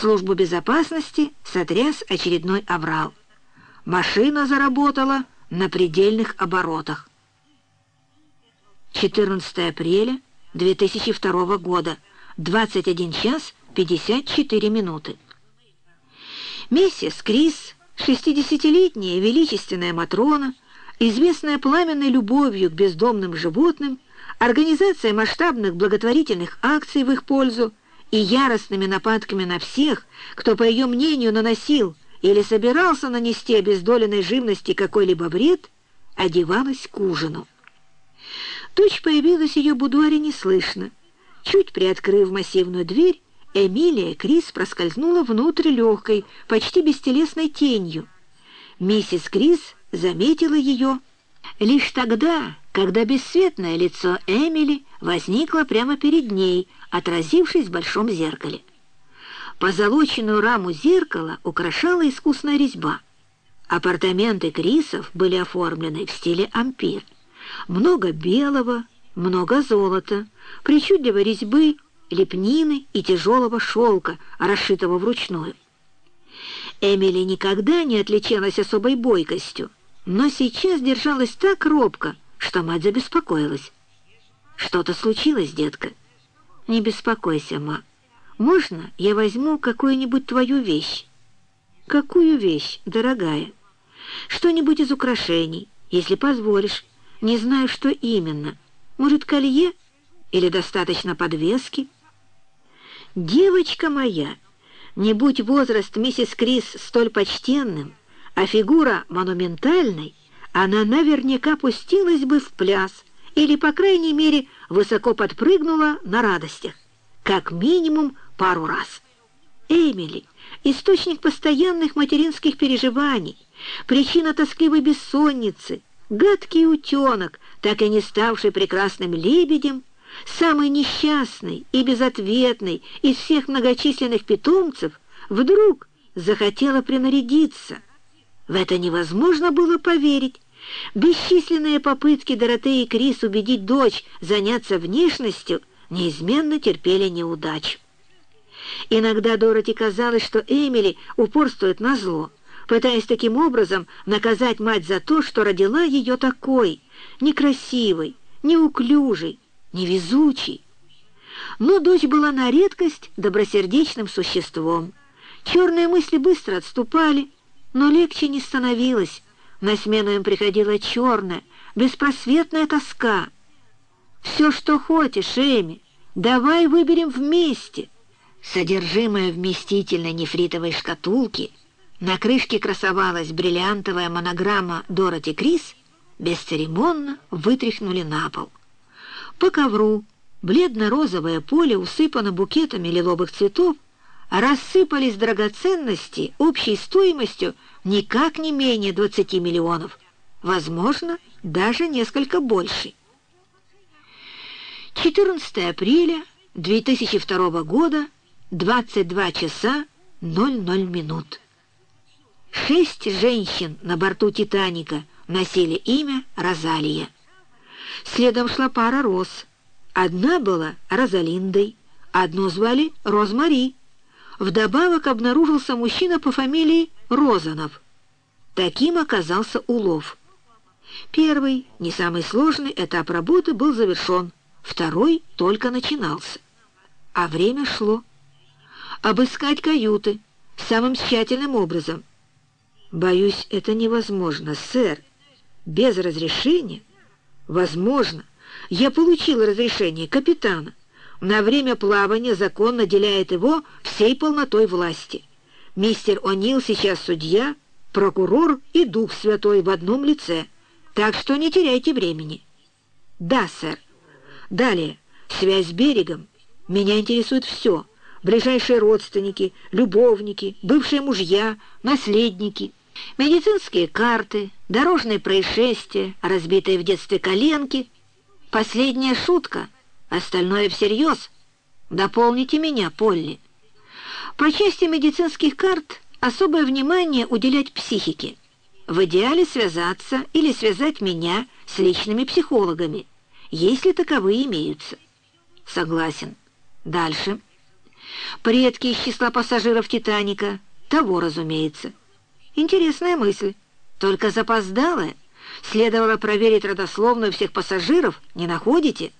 Службу безопасности сотряс очередной аврал. Машина заработала на предельных оборотах. 14 апреля 2002 года, 21 час 54 минуты. Миссис Крис, 60-летняя величественная Матрона, известная пламенной любовью к бездомным животным, организация масштабных благотворительных акций в их пользу и яростными нападками на всех, кто, по ее мнению, наносил или собирался нанести обездоленной живности какой-либо вред, одевалась к ужину. Дочь появилась в ее будуаре неслышно. Чуть приоткрыв массивную дверь, Эмилия Крис проскользнула внутрь легкой, почти бестелесной тенью. Миссис Крис заметила ее лишь тогда, когда бесцветное лицо Эмили возникло прямо перед ней, отразившись в большом зеркале. Позолоченную раму зеркала украшала искусная резьба. Апартаменты Крисов были оформлены в стиле ампир. Много белого, много золота, причудливой резьбы, лепнины и тяжелого шелка, расшитого вручную. Эмили никогда не отличалась особой бойкостью, но сейчас держалась так робко, что мать забеспокоилась. «Что-то случилось, детка?» «Не беспокойся, ма. Можно я возьму какую-нибудь твою вещь?» «Какую вещь, дорогая?» «Что-нибудь из украшений, если позволишь. Не знаю, что именно. Может, колье? Или достаточно подвески?» «Девочка моя, не будь возраст миссис Крис столь почтенным, а фигура монументальной, она наверняка пустилась бы в пляс или, по крайней мере, высоко подпрыгнула на радостях, как минимум пару раз. Эмили — источник постоянных материнских переживаний, причина тоскливой бессонницы, гадкий утенок, так и не ставший прекрасным лебедем, самый несчастный и безответный из всех многочисленных питомцев, вдруг захотела принарядиться. В это невозможно было поверить. Бесчисленные попытки Доротеи Крис убедить дочь заняться внешностью неизменно терпели неудачу. Иногда Дороти казалось, что Эмили упорствует на зло, пытаясь таким образом наказать мать за то, что родила ее такой, некрасивой, неуклюжей, невезучий. Но дочь была на редкость добросердечным существом. Черные мысли быстро отступали, но легче не становилось. На смену им приходила черная, беспросветная тоска. «Все, что хочешь, Эми, давай выберем вместе». Содержимое вместительной нефритовой шкатулки, на крышке красовалась бриллиантовая монограмма Дороти Крис, бесцеремонно вытряхнули на пол. По ковру бледно-розовое поле усыпано букетами лиловых цветов, рассыпались драгоценности общей стоимостью никак не менее 20 миллионов, возможно, даже несколько больше. 14 апреля 2002 года, 22 часа 00 минут. Шесть женщин на борту «Титаника» носили имя Розалия. Следом шла пара роз. Одна была Розалиндой, одну звали Розмари. Вдобавок обнаружился мужчина по фамилии Розанов. Таким оказался улов. Первый, не самый сложный этап работы был завершен, второй только начинался. А время шло. Обыскать каюты самым тщательным образом. Боюсь, это невозможно, сэр. Без разрешения Возможно, я получил разрешение капитана. На время плавания закон наделяет его всей полнотой власти. Мистер О'Нил сейчас судья, прокурор и Дух Святой в одном лице, так что не теряйте времени. Да, сэр. Далее, связь с берегом. Меня интересует все. Ближайшие родственники, любовники, бывшие мужья, наследники — Медицинские карты, дорожные происшествия, разбитые в детстве коленки. Последняя шутка, остальное всерьез. Дополните меня, Полли. По части медицинских карт особое внимание уделять психике. В идеале связаться или связать меня с личными психологами, если таковые имеются. Согласен. Дальше. Предки из числа пассажиров «Титаника». Того, разумеется. Интересная мысль, только запоздалая. Следовало проверить родословную всех пассажиров, не находите?»